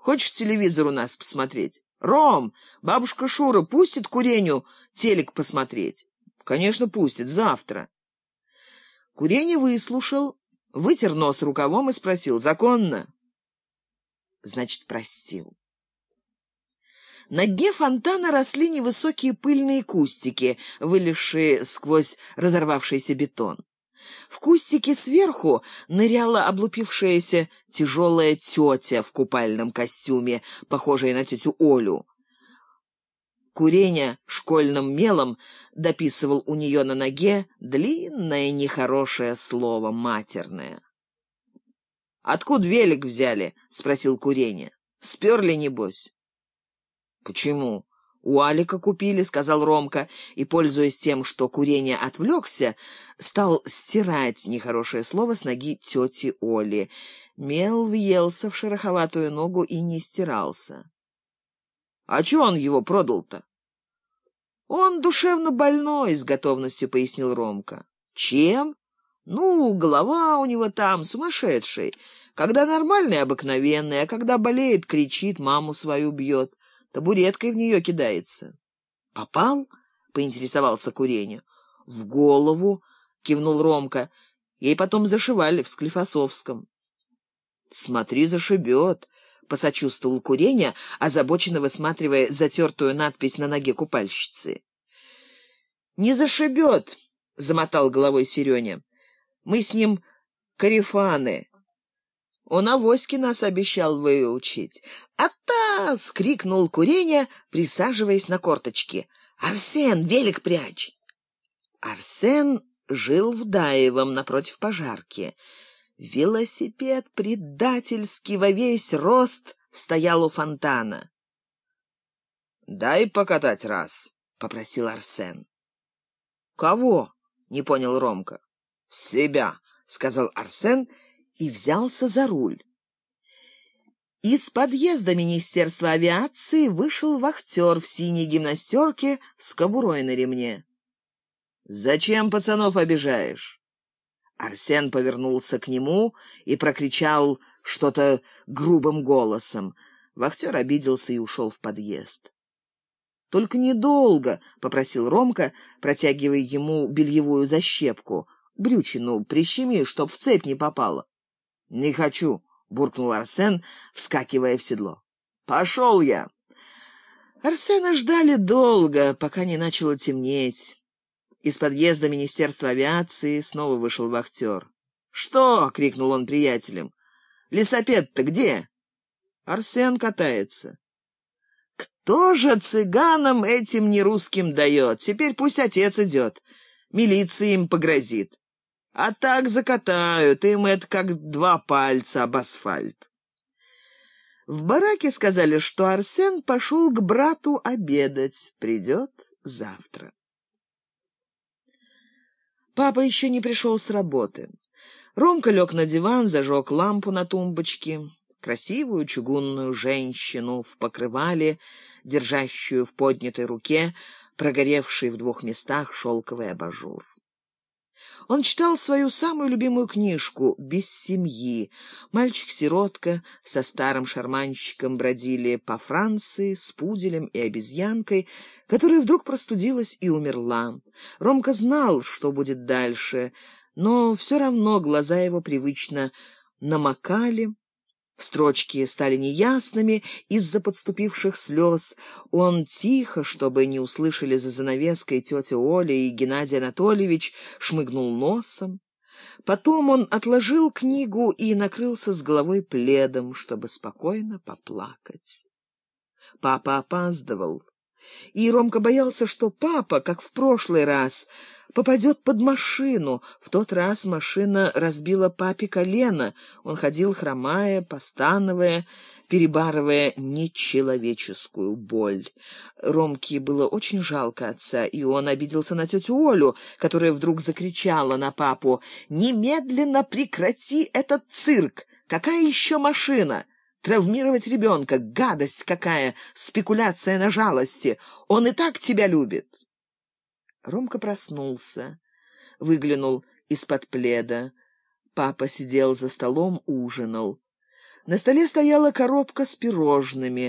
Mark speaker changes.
Speaker 1: Хочешь телевизор у нас посмотреть? Ром, бабушка Шура пустит курению телек посмотреть? Конечно, пустит. Завтра. Курение выслушал, вытер нос рукавом и спросил, законно? Значит, простил. На дне фонтана росли невысокие пыльные кустики, вылезшие сквозь разорвавшийся бетон. В кустике сверху ныряла облупившаяся тяжелая тетя в купальном костюме, похожая на тетю Олю. Курение школьным мелом дописывал у нее на ноге длинное нехорошее слово, матерное. «Откуда велик взяли?» — спросил Курение. «Сперли, небось?» «Почему?» «У Алика купили», — сказал Ромка, и, пользуясь тем, что курение отвлекся, стал стирать нехорошее слово с ноги тети Оли. Мел въелся в шероховатую ногу и не стирался. «А чё он его продал-то?» «Он душевно больной», — с готовностью пояснил Ромка. «Чем?» «Ну, голова у него там сумасшедший. Когда нормальный, обыкновенный, а когда болеет, кричит, маму свою бьет» табуреткой в нее кидается. «Попал?» — поинтересовался Куреню. «В голову!» — кивнул Ромка. Ей потом зашивали в Склифосовском. «Смотри, зашибет!» — посочувствовал Куреня, озабоченно высматривая затертую надпись на ноге купальщицы. «Не зашибет!» — замотал головой Сереня. «Мы с ним карифаны. Он авоськи нас обещал выучить. «Атас!» — крикнул Куреня, присаживаясь на корточки. «Арсен, велик прячь!» Арсен жил в Даевом напротив пожарки. Велосипед предательски во весь рост стоял у фонтана. «Дай покатать раз», — попросил Арсен. «Кого?» — не понял Ромка. «Себя», — сказал Арсен и взялся за руль. Из подъезда Министерства авиации вышел вахтер в синей гимнастерке с кобурой на ремне. «Зачем пацанов обижаешь?» Арсен повернулся к нему и прокричал что-то грубым голосом. Вахтер обиделся и ушел в подъезд. «Только недолго», — попросил Ромка, протягивая ему бельевую защепку. «Брючину прищеми, чтоб в цепь не попало». «Не хочу», — буркнул Арсен, вскакивая в седло. «Пошел я». Арсена ждали долго, пока не начало темнеть. Из подъезда Министерства авиации снова вышел вахтер. «Что?» — крикнул он приятелям. «Лесопед-то где?» «Арсен катается». «Кто же цыганам этим нерусским дает? Теперь пусть отец идет. Милиция им погрозит». А так закатают, им это как два пальца об асфальт. В бараке сказали, что Арсен пошел к брату обедать, придет завтра. Папа еще не пришел с работы. Ромка лег на диван, зажег лампу на тумбочке. Красивую чугунную женщину в покрывале, держащую в поднятой руке прогоревший в двух местах шелковый абажур. Он читал свою самую любимую книжку «Без семьи». Мальчик-сиротка со старым шарманщиком бродили по Франции с пуделем и обезьянкой, которая вдруг простудилась и умерла. Ромка знал, что будет дальше, но все равно глаза его привычно намокали, Строчки стали неясными из-за подступивших слез. Он тихо, чтобы не услышали за занавеской тетя Оля и Геннадий Анатольевич, шмыгнул носом. Потом он отложил книгу и накрылся с головой пледом, чтобы спокойно поплакать. Папа опаздывал, и Ромка боялся, что папа, как в прошлый раз, попадет под машину. В тот раз машина разбила папе колено. Он ходил, хромая, постановая, перебарывая нечеловеческую боль. Ромке было очень жалко отца, и он обиделся на тетю Олю, которая вдруг закричала на папу «Немедленно прекрати этот цирк! Какая еще машина?» Травмировать ребенка — гадость какая, спекуляция на жалости. Он и так тебя любит. Ромка проснулся, выглянул из-под пледа. Папа сидел за столом, ужинал. На столе стояла коробка с пирожными.